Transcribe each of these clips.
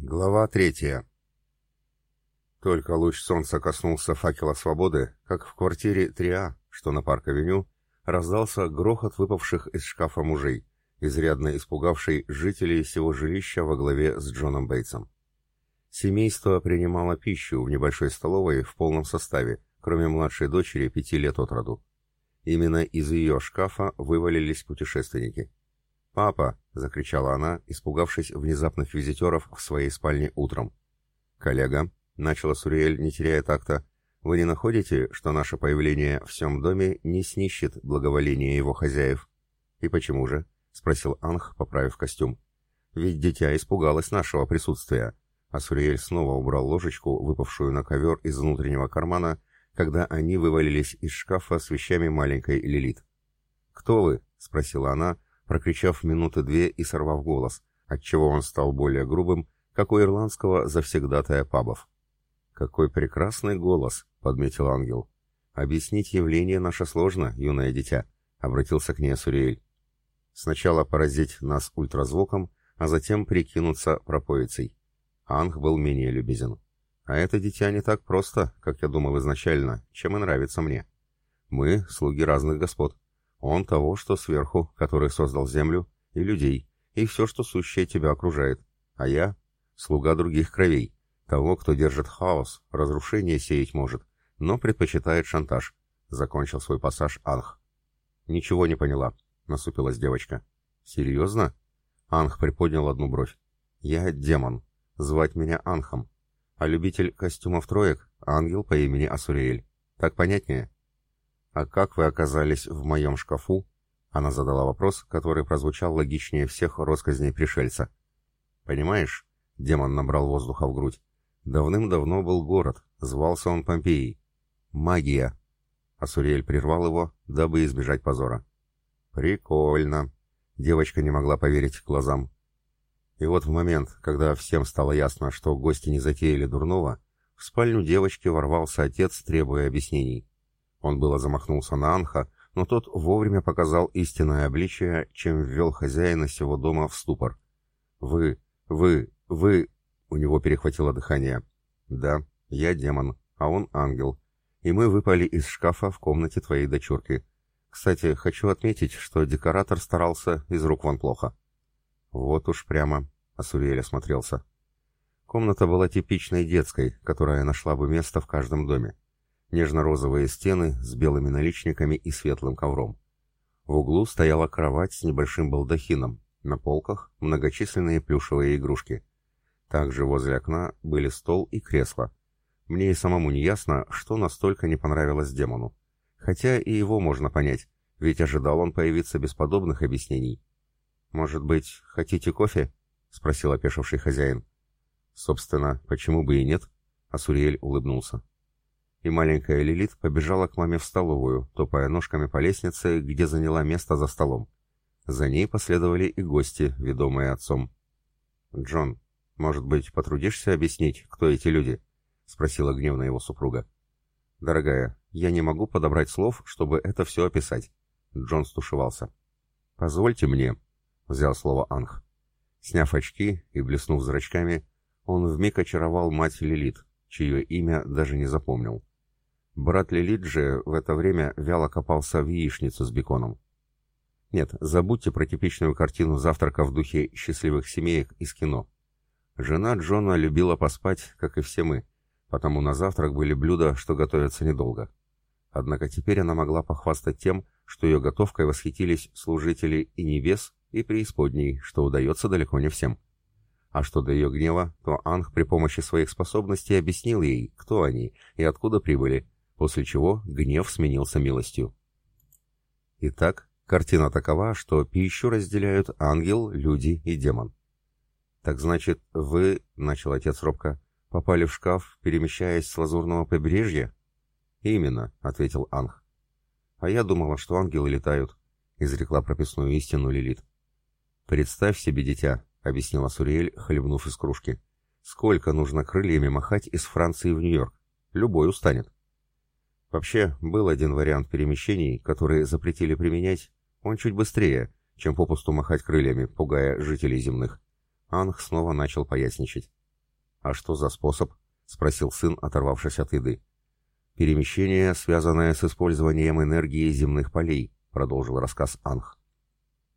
Глава третья. Только луч солнца коснулся факела свободы, как в квартире 3А, что на парк-авеню, раздался грохот выпавших из шкафа мужей, изрядно испугавший жителей всего жилища во главе с Джоном Бейтсом. Семейство принимало пищу в небольшой столовой в полном составе, кроме младшей дочери пяти лет от роду. Именно из ее шкафа вывалились путешественники. «Папа!» — закричала она, испугавшись внезапных визитеров в своей спальне утром. «Коллега!» — начала Суриэль, не теряя такта. «Вы не находите, что наше появление в всем доме не снищет благоволение его хозяев?» «И почему же?» — спросил Анх, поправив костюм. «Ведь дитя испугалось нашего присутствия». А Суриэль снова убрал ложечку, выпавшую на ковер из внутреннего кармана, когда они вывалились из шкафа с вещами маленькой Лилит. «Кто вы?» — спросила она, — прокричав минуты две и сорвав голос, отчего он стал более грубым, как у ирландского завсегдатая пабов. «Какой прекрасный голос!» — подметил ангел. «Объяснить явление наше сложно, юное дитя», — обратился к ней Суриэль. «Сначала поразить нас ультразвуком, а затем прикинуться пропоицей». Анг был менее любезен. «А это дитя не так просто, как я думал изначально, чем и нравится мне. Мы — слуги разных господ. Он того, что сверху, который создал землю, и людей, и все, что сущее тебя окружает. А я — слуга других кровей, того, кто держит хаос, разрушение сеять может, но предпочитает шантаж. Закончил свой пассаж Анх. «Ничего не поняла», — насупилась девочка. «Серьезно?» Анх приподнял одну бровь. «Я демон. Звать меня Анхом. А любитель костюмов троек — ангел по имени Асуриэль. Так понятнее?» «А как вы оказались в моем шкафу?» Она задала вопрос, который прозвучал логичнее всех россказней пришельца. «Понимаешь?» — демон набрал воздуха в грудь. «Давным-давно был город, звался он Помпеей. Магия!» Асуриэль прервал его, дабы избежать позора. «Прикольно!» Девочка не могла поверить глазам. И вот в момент, когда всем стало ясно, что гости не затеяли дурного, в спальню девочки ворвался отец, требуя объяснений. Он было замахнулся на Анха, но тот вовремя показал истинное обличие, чем ввел хозяина сего дома в ступор. «Вы, вы, вы...» — у него перехватило дыхание. «Да, я демон, а он ангел. И мы выпали из шкафа в комнате твоей дочурки. Кстати, хочу отметить, что декоратор старался из рук вон плохо». «Вот уж прямо...» — Асуриэль осмотрелся. Комната была типичной детской, которая нашла бы место в каждом доме нежно-розовые стены с белыми наличниками и светлым ковром. В углу стояла кровать с небольшим балдахином, на полках многочисленные плюшевые игрушки. Также возле окна были стол и кресло. Мне и самому не ясно, что настолько не понравилось демону. Хотя и его можно понять, ведь ожидал он появиться без подобных объяснений. «Может быть, хотите кофе?» — спросил опешивший хозяин. «Собственно, почему бы и нет?» — Асуриэль улыбнулся и маленькая Лилит побежала к маме в столовую, топая ножками по лестнице, где заняла место за столом. За ней последовали и гости, ведомые отцом. «Джон, может быть, потрудишься объяснить, кто эти люди?» — спросила гневно его супруга. «Дорогая, я не могу подобрать слов, чтобы это все описать». Джон стушевался. «Позвольте мне», — взял слово Анх. Сняв очки и блеснув зрачками, он вмиг очаровал мать Лилит, чье имя даже не запомнил. Брат Лилиджи в это время вяло копался в яичницу с беконом. Нет, забудьте про типичную картину завтрака в духе счастливых семеек из кино. Жена Джона любила поспать, как и все мы, потому на завтрак были блюда, что готовятся недолго. Однако теперь она могла похвастать тем, что ее готовкой восхитились служители и небес, и преисподней, что удается далеко не всем. А что до ее гнева, то Анг при помощи своих способностей объяснил ей, кто они и откуда прибыли, после чего гнев сменился милостью. Итак, картина такова, что пищу разделяют ангел, люди и демон. «Так значит, вы, — начал отец робко, — попали в шкаф, перемещаясь с лазурного побережья?» «Именно», — ответил Анг. «А я думала, что ангелы летают», — изрекла прописную истину Лилит. «Представь себе, дитя», — объяснила Суриэль, хлебнув из кружки. «Сколько нужно крыльями махать из Франции в Нью-Йорк? Любой устанет». Вообще, был один вариант перемещений, который запретили применять. Он чуть быстрее, чем попусту махать крыльями, пугая жителей земных. Анг снова начал поясничать. «А что за способ?» — спросил сын, оторвавшись от еды. «Перемещение, связанное с использованием энергии земных полей», — продолжил рассказ Анх.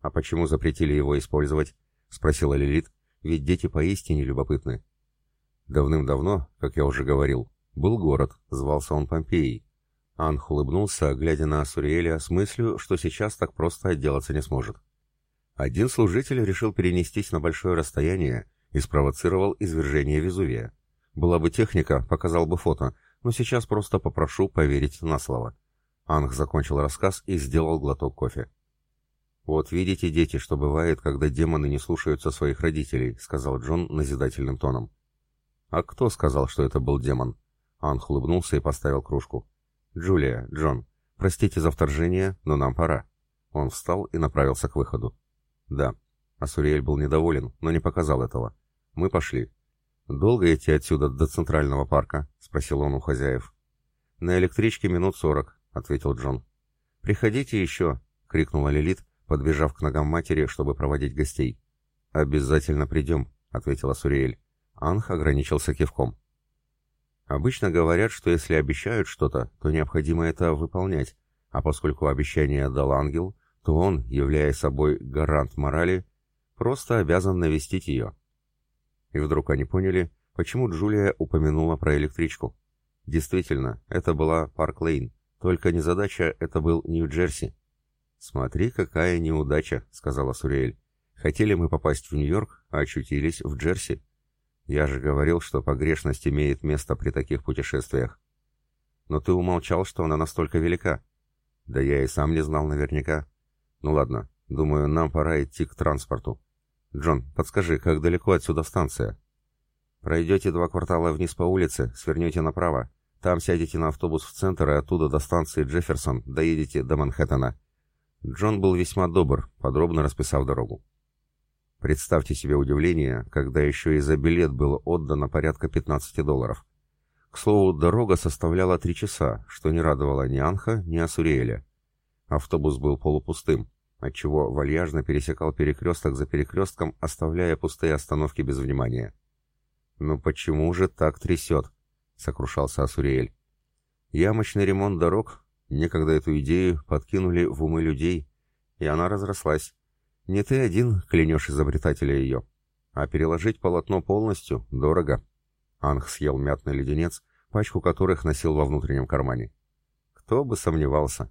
«А почему запретили его использовать?» — спросила Лилит, «ведь дети поистине любопытны». Давным-давно, как я уже говорил, был город, звался он Помпеей. Анх улыбнулся, глядя на Асуриэля с мыслью, что сейчас так просто отделаться не сможет. Один служитель решил перенестись на большое расстояние и спровоцировал извержение Везувия. Была бы техника, показал бы фото, но сейчас просто попрошу поверить на слово. Анг закончил рассказ и сделал глоток кофе. «Вот видите, дети, что бывает, когда демоны не слушаются своих родителей», — сказал Джон назидательным тоном. «А кто сказал, что это был демон?» Анг улыбнулся и поставил кружку. «Джулия, Джон, простите за вторжение, но нам пора». Он встал и направился к выходу. «Да». Асуриэль был недоволен, но не показал этого. «Мы пошли». «Долго идти отсюда до Центрального парка?» — спросил он у хозяев. «На электричке минут сорок», — ответил Джон. «Приходите еще!» — крикнула Лилит, подбежав к ногам матери, чтобы проводить гостей. «Обязательно придем», — ответила Суриэль. Анх ограничился кивком. Обычно говорят, что если обещают что-то, то необходимо это выполнять, а поскольку обещание дал ангел, то он, являя собой гарант морали, просто обязан навестить ее. И вдруг они поняли, почему Джулия упомянула про электричку. Действительно, это была Парк Лейн, только незадача это был Нью-Джерси. «Смотри, какая неудача», — сказала Суриэль. «Хотели мы попасть в Нью-Йорк, а очутились в Джерси. Я же говорил, что погрешность имеет место при таких путешествиях. Но ты умолчал, что она настолько велика. Да я и сам не знал наверняка. Ну ладно, думаю, нам пора идти к транспорту. Джон, подскажи, как далеко отсюда станция? Пройдете два квартала вниз по улице, свернете направо. Там сядете на автобус в центр и оттуда до станции Джефферсон доедете до Манхэттена. Джон был весьма добр, подробно расписав дорогу. Представьте себе удивление, когда еще и за билет было отдано порядка 15 долларов. К слову, дорога составляла три часа, что не радовало ни Анха, ни Асуриэля. Автобус был полупустым, отчего вальяжно пересекал перекресток за перекрестком, оставляя пустые остановки без внимания. «Ну почему же так трясет?» — сокрушался Асуриэль. «Ямочный ремонт дорог Некогда эту идею подкинули в умы людей, и она разрослась. Не ты один клянешь изобретателя ее, а переложить полотно полностью дорого. Анх съел мятный леденец, пачку которых носил во внутреннем кармане. Кто бы сомневался.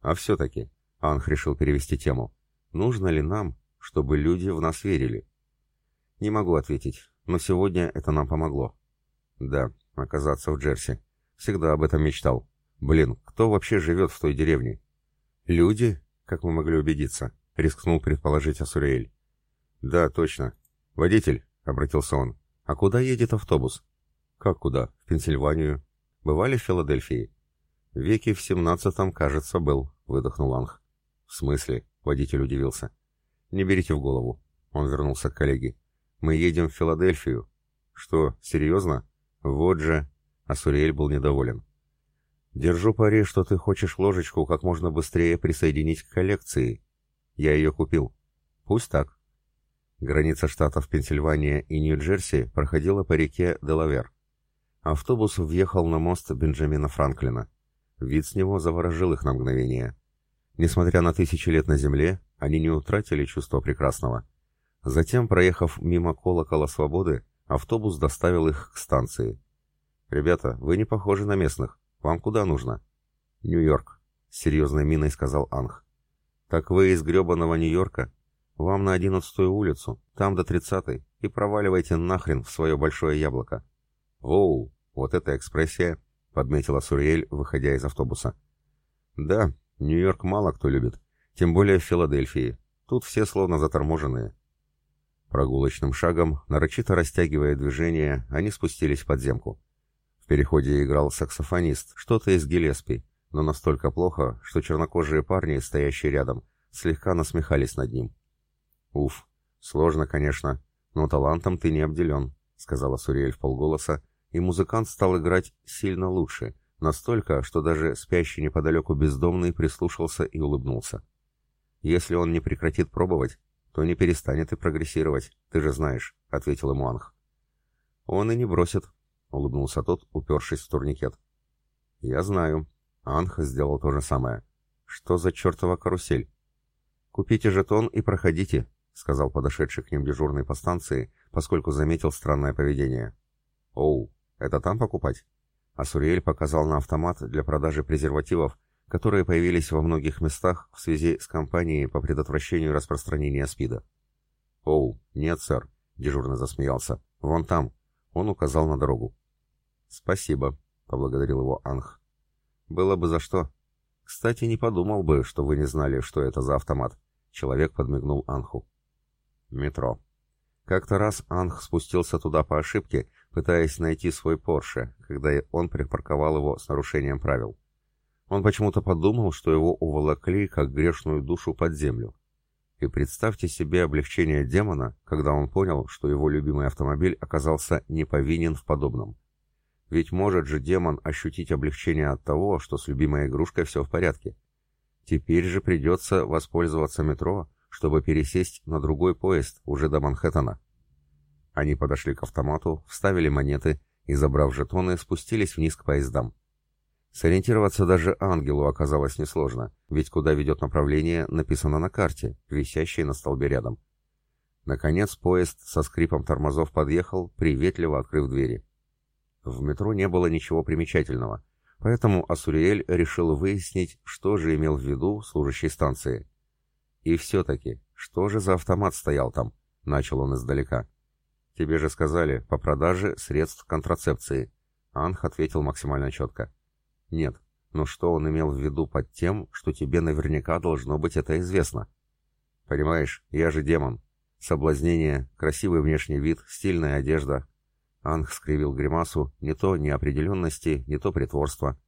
А все-таки, Анх решил перевести тему, нужно ли нам, чтобы люди в нас верили? Не могу ответить, но сегодня это нам помогло. Да, оказаться в Джерси. Всегда об этом мечтал. Блин, кто вообще живет в той деревне? Люди, как мы могли убедиться, рискнул предположить Асуриэль. Да, точно. Водитель, обратился он. А куда едет автобус? Как куда? В Пенсильванию. Бывали в Филадельфии? Веки в семнадцатом, кажется, был, выдохнул Анх. В смысле? Водитель удивился. Не берите в голову. Он вернулся к коллеге. Мы едем в Филадельфию. Что, серьезно? Вот же. Асуриэль был недоволен. Держу пари, что ты хочешь ложечку как можно быстрее присоединить к коллекции. Я ее купил. Пусть так. Граница штатов Пенсильвания и Нью-Джерси проходила по реке Делавер. Автобус въехал на мост Бенджамина Франклина. Вид с него заворожил их на мгновение. Несмотря на тысячи лет на земле, они не утратили чувство прекрасного. Затем, проехав мимо колокола свободы, автобус доставил их к станции. «Ребята, вы не похожи на местных. «Вам куда нужно?» «Нью-Йорк», — серьезной миной сказал Анх. «Так вы из гребаного Нью-Йорка? Вам на одиннадцатую улицу, там до тридцатой, и проваливайте нахрен в свое большое яблоко». «Оу, вот это экспрессия», — подметила Суриэль, выходя из автобуса. «Да, Нью-Йорк мало кто любит, тем более в Филадельфии. Тут все словно заторможенные». Прогулочным шагом, нарочито растягивая движение, они спустились в подземку переходе играл саксофонист, что-то из Гелеспи, но настолько плохо, что чернокожие парни, стоящие рядом, слегка насмехались над ним. «Уф, сложно, конечно, но талантом ты не обделен», — сказала Суриэль в полголоса, и музыкант стал играть сильно лучше, настолько, что даже спящий неподалеку бездомный прислушался и улыбнулся. «Если он не прекратит пробовать, то не перестанет и прогрессировать, ты же знаешь», — ответил ему Анх. «Он и не бросит», — улыбнулся тот, упершись в турникет. «Я знаю». Анх сделал то же самое. «Что за чертова карусель?» «Купите жетон и проходите», — сказал подошедший к ним дежурный по станции, поскольку заметил странное поведение. «Оу, это там покупать?» Асуриэль показал на автомат для продажи презервативов, которые появились во многих местах в связи с кампанией по предотвращению распространения СПИДа. «Оу, нет, сэр», — дежурно засмеялся. «Вон там». Он указал на дорогу. «Спасибо», — поблагодарил его Анх. «Было бы за что. Кстати, не подумал бы, что вы не знали, что это за автомат». Человек подмигнул Анху. «Метро». Как-то раз Анх спустился туда по ошибке, пытаясь найти свой Порше, когда он припарковал его с нарушением правил. Он почему-то подумал, что его уволокли, как грешную душу, под землю. И представьте себе облегчение демона, когда он понял, что его любимый автомобиль оказался не повинен в подобном. Ведь может же демон ощутить облегчение от того, что с любимой игрушкой все в порядке. Теперь же придется воспользоваться метро, чтобы пересесть на другой поезд, уже до Манхэттена. Они подошли к автомату, вставили монеты и, забрав жетоны, спустились вниз к поездам. Сориентироваться даже ангелу оказалось несложно, ведь куда ведет направление, написано на карте, висящей на столбе рядом. Наконец поезд со скрипом тормозов подъехал, приветливо открыв двери. В метро не было ничего примечательного, поэтому Асуриэль решил выяснить, что же имел в виду служащий станции. «И все-таки, что же за автомат стоял там?» — начал он издалека. «Тебе же сказали, по продаже средств контрацепции». Анх ответил максимально четко. Нет, но что он имел в виду под тем, что тебе наверняка должно быть это известно? Понимаешь, я же демон. Соблазнение, красивый внешний вид, стильная одежда. Анг скривил гримасу, не то неопределенности, не то притворства.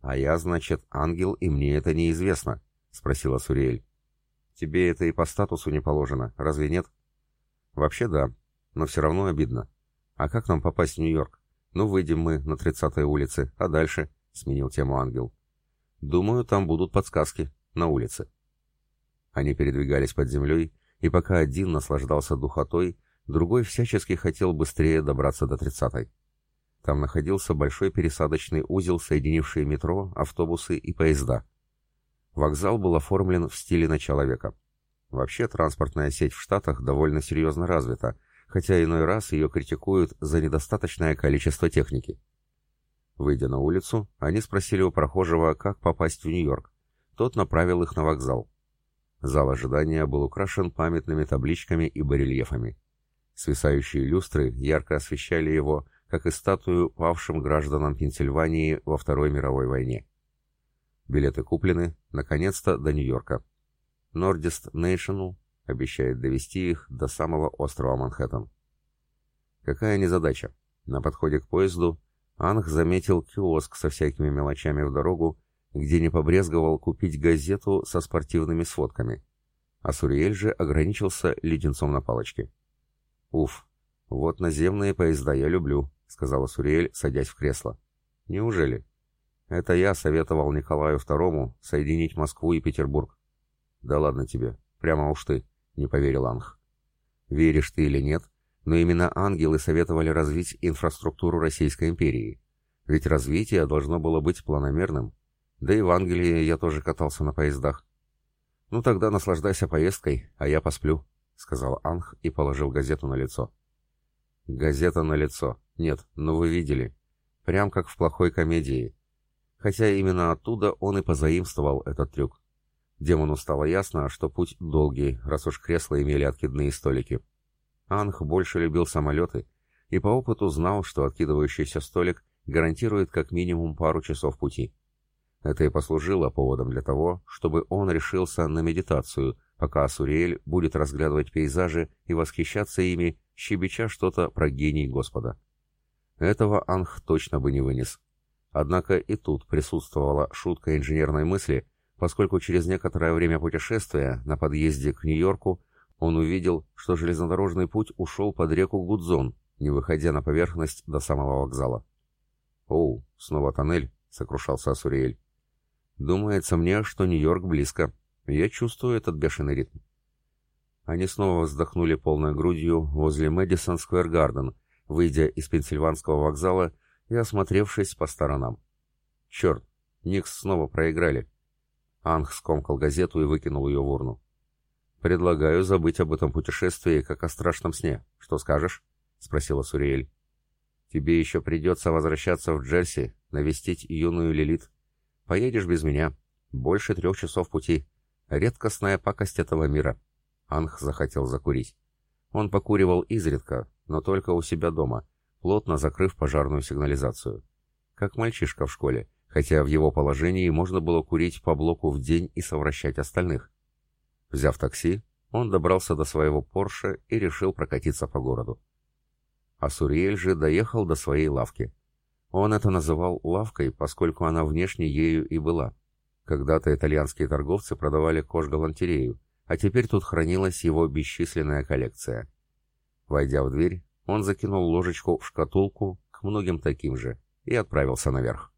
«А я, значит, ангел, и мне это неизвестно», — спросила Суриэль. «Тебе это и по статусу не положено, разве нет?» «Вообще да, но все равно обидно. А как нам попасть в Нью-Йорк? Ну, выйдем мы на 30-й улице, а дальше?» — сменил тему ангел. «Думаю, там будут подсказки. На улице». Они передвигались под землей, и пока один наслаждался духотой, другой всячески хотел быстрее добраться до тридцатой. Там находился большой пересадочный узел, соединивший метро, автобусы и поезда. Вокзал был оформлен в стиле начала века. Вообще транспортная сеть в Штатах довольно серьезно развита, хотя иной раз ее критикуют за недостаточное количество техники. Выйдя на улицу, они спросили у прохожего, как попасть в Нью-Йорк. Тот направил их на вокзал. Зал ожидания был украшен памятными табличками и барельефами. Свисающие люстры ярко освещали его, как и статую павшим гражданам Пенсильвании во Второй мировой войне. Билеты куплены, наконец-то, до Нью-Йорка. Nordist National обещает довести их до самого острова Манхэттен. Какая незадача? На подходе к поезду Анг заметил киоск со всякими мелочами в дорогу, где не побрезговал купить газету со спортивными сводками. А Суриэль же ограничился леденцом на палочке. «Уф, вот наземные поезда я люблю», — сказала Суриэль, садясь в кресло. «Неужели?» «Это я советовал Николаю II соединить Москву и Петербург». «Да ладно тебе, прямо уж ты», — не поверил Анг. «Веришь ты или нет, но именно ангелы советовали развить инфраструктуру Российской империи. Ведь развитие должно было быть планомерным. Да и в Англии я тоже катался на поездах. «Ну тогда наслаждайся поездкой, а я посплю», — сказал Анх и положил газету на лицо. «Газета на лицо. Нет, ну вы видели. Прям как в плохой комедии. Хотя именно оттуда он и позаимствовал этот трюк. Демону стало ясно, что путь долгий, раз уж кресла имели откидные столики. Анх больше любил самолеты и по опыту знал, что откидывающийся столик гарантирует как минимум пару часов пути. Это и послужило поводом для того, чтобы он решился на медитацию, пока Асуриэль будет разглядывать пейзажи и восхищаться ими, щебеча что-то про гений Господа. Этого Анх точно бы не вынес. Однако и тут присутствовала шутка инженерной мысли, поскольку через некоторое время путешествия на подъезде к Нью-Йорку он увидел, что железнодорожный путь ушел под реку Гудзон, не выходя на поверхность до самого вокзала. «Оу, снова тоннель», — сокрушался Асуриэль. «Думается мне, что Нью-Йорк близко. Я чувствую этот бешеный ритм». Они снова вздохнули полной грудью возле Мэдисон Сквер Гарден, выйдя из Пенсильванского вокзала и осмотревшись по сторонам. Черт, Никс снова проиграли. Анг скомкал газету и выкинул ее в урну. «Предлагаю забыть об этом путешествии, как о страшном сне. Что скажешь?» — спросила Суриэль. «Тебе еще придется возвращаться в Джерси, навестить юную Лилит. Поедешь без меня. Больше трех часов пути. Редкостная пакость этого мира». Анг захотел закурить. Он покуривал изредка, но только у себя дома, плотно закрыв пожарную сигнализацию. Как мальчишка в школе, хотя в его положении можно было курить по блоку в день и совращать остальных. Взяв такси, он добрался до своего Порше и решил прокатиться по городу. А Суриэль же доехал до своей лавки. Он это называл лавкой, поскольку она внешне ею и была. Когда-то итальянские торговцы продавали кож-галантерею, а теперь тут хранилась его бесчисленная коллекция. Войдя в дверь, он закинул ложечку в шкатулку к многим таким же и отправился наверх.